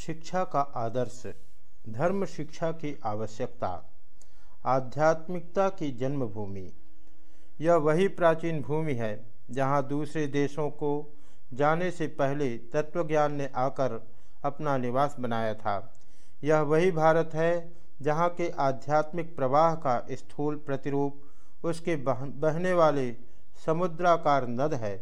शिक्षा का आदर्श, धर्म शिक्षा की आवश्यकता, आध्यात्मिकता की जन्मभूमि। यह वही प्राचीन भूमि है जहाँ दूसरे देशों को जाने से पहले तत्वज्ञान ने आकर अपना निवास बनाया था। यह वही भारत है जहाँ के आध्यात्मिक प्रवाह का स्थूल प्रतिरूप, उसके बहने वाले समुद्राकार नद है,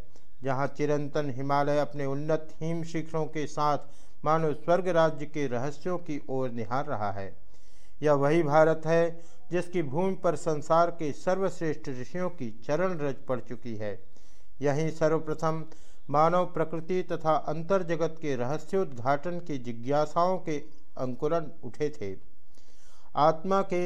जहाँ चिरंतन हिमालय अपने उन्नत हिम शिखरों के साथ मानो स्वर्ग राज्य के रहस्यों की ओर निहार रहा है। यह वही भारत है जिसकी भूमि पर संसार के सर्वश्रेष्ठ ऋषियों की चरण रज पड़ चुकी है। यही सर्वप्रथम मानव प्रकृति तथा अंतर जगत के रहस्योद्घाटन की जिज्ञासाओं के अंकुरन उठे थे। आत्मा के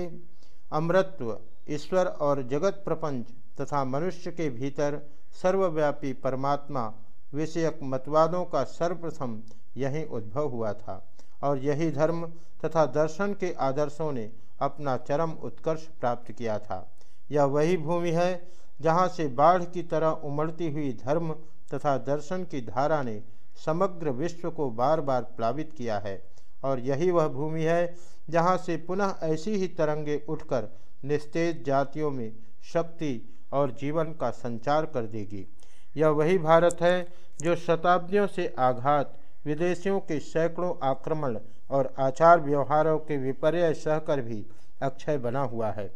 अमृत्व ईश्वर और जगत प्रपंच तथा मनुष्य के भीतर सर्वव्यापी परमात्मा विषयक मतवादों का सर्वप्रथम यही उद्भव हुआ था और यही धर्म तथा दर्शन के आदर्शों ने अपना चरम उत्कर्ष प्राप्त किया था। यह वही भूमि है जहाँ से बाढ़ की तरह उमड़ती हुई धर्म तथा दर्शन की धारा ने समग्र विश्व को बार बार प्लावित किया है और यही वह भूमि है जहाँ से पुनः ऐसी ही तरंगे उठकर निस्तेज जातियों में शक्ति और जीवन का संचार कर देगी। यह वही भारत है जो शताब्दियों से आघात, विदेशियों के सैकड़ों आक्रमण और आचार व्यवहारों के विपर्य सहकर भी अक्षय बना हुआ है।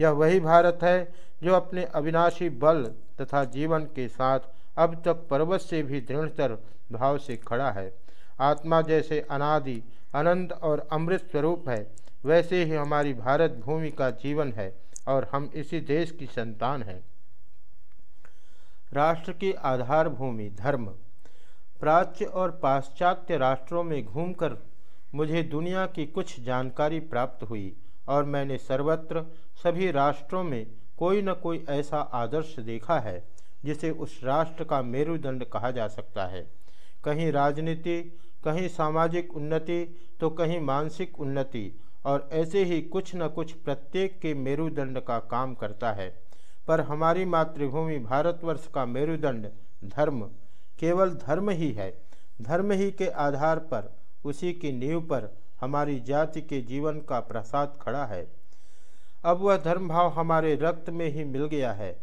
यह वही भारत है जो अपने अविनाशी बल तथा जीवन के साथ अब तक पर्वत से भी दृढ़तर भाव से खड़ा है। आत्मा जैसे अनादि, अनंत और अमृत स्वरूप है, वैसे ही हमारी भारत भूमि का जीवन है और हम इसी देश की संतान हैं। राष्ट्र की आधार भूमि धर्म। प्राच्य और पाश्चात्य राष्ट्रों में घूमकर मुझे दुनिया की कुछ जानकारी प्राप्त हुई और मैंने सर्वत्र सभी राष्ट्रों में कोई न कोई ऐसा आदर्श देखा है, जिसे उस राष्ट्र का मेरुदंड कहा जा सकता है। कहीं राजनीति, कहीं सामाजिक उन्नति तो कहीं मानसिक उन्नति, और ऐसे ही कुछ न कुछ प्रत्येक के मेरुदंड का काम करता है। पर हमारी मातृभूमि भारतवर्ष का मेरुदंड धर्म केवल धर्म ही है। धर्म ही के आधार पर उसी की नींव पर हमारी जाति के जीवन का प्रसाद खड़ा है। अब वह धर्म भाव हमारे रक्त में ही मिल गया है।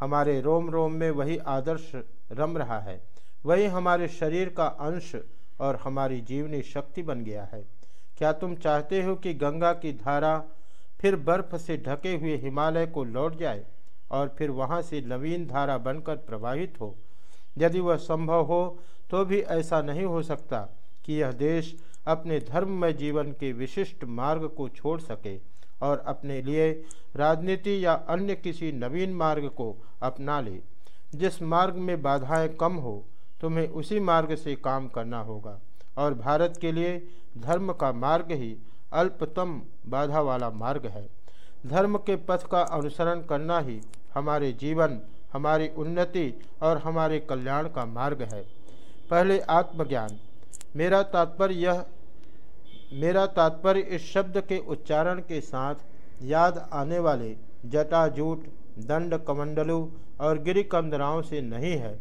हमारे रोम रोम में वही आदर्श रम रहा है। वही हमारे शरीर का अंश और हमारी जीवनी शक्ति बन गया है। क्या तुम चाहते हो कि गंगा की धारा फिर बर्फ़ से ढके हुए हिमालय को लौट जाए? और फिर वहाँ से नवीन धारा बनकर प्रवाहित हो। यदि वह संभव हो तो भी ऐसा नहीं हो सकता कि यह देश अपने धर्ममय जीवन के विशिष्ट मार्ग को छोड़ सके और अपने लिए राजनीति या अन्य किसी नवीन मार्ग को अपना ले। जिस मार्ग में बाधाएँ कम हो, तुम्हें उसी मार्ग से काम करना होगा और भारत के लिए धर्म का मार्ग ही अल्पतम बाधा वाला मार्ग है। धर्म के पथ का अनुसरण करना ही हमारे जीवन, हमारी उन्नति और हमारे कल्याण का मार्ग है। पहले आत्मज्ञान। मेरा तात्पर्य यह, मेरा तात्पर्य इस शब्द के उच्चारण के साथ याद आने वाले जटाजूट, दंड कमंडलू और गिरिकंदराओं से नहीं है।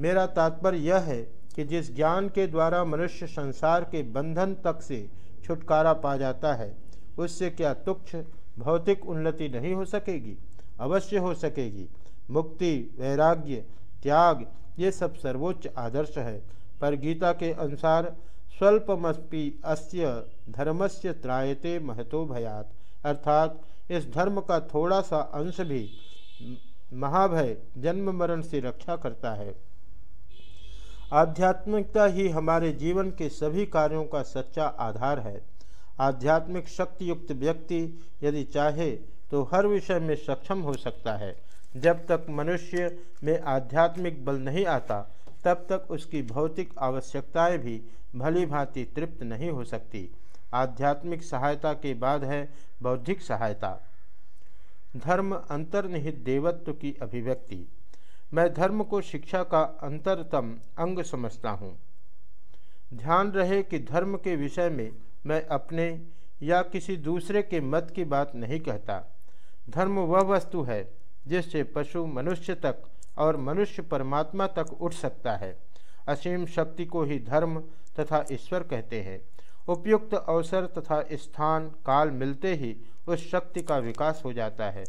मेरा तात्पर्य यह है कि जिस ज्ञान के द्वारा मनुष्य संसार के बंधन तक से छुटकारा पा जाता है, उससे क्या तुक्ष भौतिक उन्नति नहीं हो सकेगी? अवश्य हो सकेगी। मुक्ति, वैराग्य, त्याग, ये सब सर्वोच्च आदर्श है। पर गीता के अनुसार, स्वल्पमस्पि अस्य धर्मस्य त्रायते महतो भयात। अर्थात, इस धर्म का थोड़ा सा अंश भी महाभय जन्म मरण से रक्षा करता है। आध्यात्मिकता ही हमारे जीवन के सभी कार्यों का सच्चा आधार है। आध्यात्मिक शक्ति युक्त व्यक्ति यदि चाहे तो हर विषय में सक्षम हो सकता है। जब तक मनुष्य में आध्यात्मिक बल नहीं आता, तब तक उसकी भौतिक आवश्यकताएँ भी भली भांति तृप्त नहीं हो सकती। आध्यात्मिक सहायता के बाद है बौद्धिक सहायता। धर्म अंतर्निहित देवत्व की अभिव्यक्ति। मैं धर्म को शिक्षा का अंतरतम अंग समझता हूँ। ध्यान रहे कि धर्म के विषय में मैं अपने या किसी दूसरे के मत की बात नहीं कहता। धर्म वह वस्तु है, जिससे पशु मनुष्य तक और मनुष्य परमात्मा तक उठ सकता है। असीम शक्ति को ही धर्म तथा ईश्वर कहते हैं। उपयुक्त अवसर तथा स्थान, काल मिलते ही उस शक्ति का विकास हो जाता है।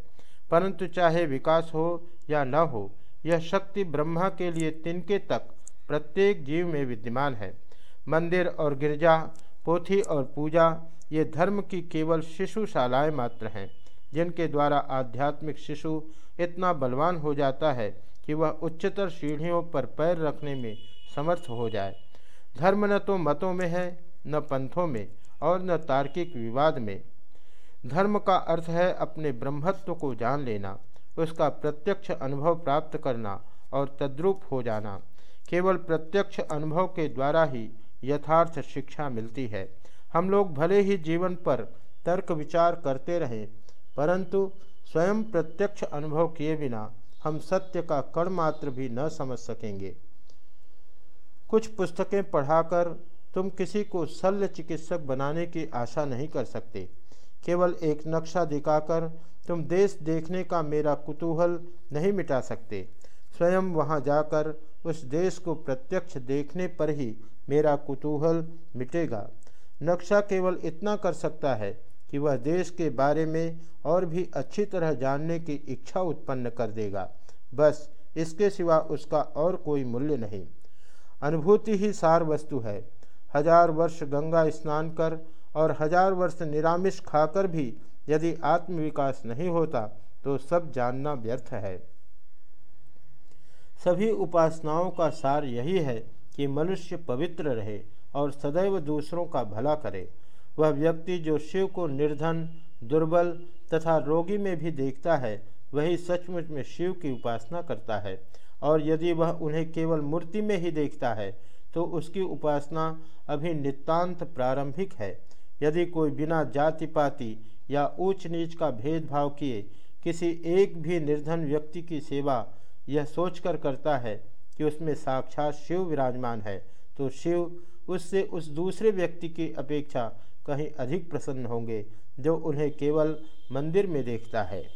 परंतु चाहे विकास हो या न हो, यह शक्ति ब्रह्मा के लिए तिनके तक प्रत्येक जीव में विद्यमान है। मंदिर और गिरजा, पोथी और पूजा, ये धर्म की केवल शिशुशालाएँ मात्र हैं। जिनके द्वारा आध्यात्मिक शिशु इतना बलवान हो जाता है कि वह उच्चतर सीढ़ियों पर पैर रखने में समर्थ हो जाए। धर्म न तो मतों में है, न पंथों में और न तार्किक विवाद में। धर्म का अर्थ है अपने ब्रह्मत्व को जान लेना, उसका प्रत्यक्ष अनुभव प्राप्त करना और तद्रूप हो जाना। केवल प्रत्यक्ष अनुभव के द्वारा ही यथार्थ शिक्षा मिलती है। हम लोग भले ही जीवन पर तर्क विचार करते रहें परंतु स्वयं प्रत्यक्ष अनुभव किए बिना हम सत्य का कण मात्र भी न समझ सकेंगे। कुछ पुस्तकें पढ़ाकर तुम किसी को शल्य चिकित्सक बनाने की आशा नहीं कर सकते। केवल एक नक्शा दिखाकर तुम देश देखने का मेरा कुतूहल नहीं मिटा सकते। स्वयं वहाँ जाकर उस देश को प्रत्यक्ष देखने पर ही मेरा कुतूहल मिटेगा। नक्शा केवल इतना कर सकता है कि वह देश के बारे में और भी अच्छी तरह जानने की इच्छा उत्पन्न कर देगा। बस इसके सिवा उसका और कोई मूल्य नहीं। अनुभूति ही सार वस्तु है। हज़ार वर्ष गंगा स्नान कर और हज़ार वर्ष निरामिष खाकर भी यदि आत्मविकास नहीं होता तो सब जानना व्यर्थ है। सभी उपासनाओं का सार यही है कि मनुष्य पवित्र रहे और सदैव दूसरों का भला करे। वह व्यक्ति जो शिव को निर्धन, दुर्बल तथा रोगी में भी देखता है, वही सचमुच में शिव की उपासना करता है। और यदि वह उन्हें केवल मूर्ति में ही देखता है तो उसकी उपासना अभी नितांत प्रारंभिक है। यदि कोई बिना जाति पाति या ऊंच नीच का भेदभाव किए किसी एक भी निर्धन व्यक्ति की सेवा यह सोचकर करता है कि उसमें साक्षात शिव विराजमान है तो शिव उससे उस दूसरे व्यक्ति की अपेक्षा कहीं अधिक प्रसन्न होंगे जो उन्हें केवल मंदिर में देखता है।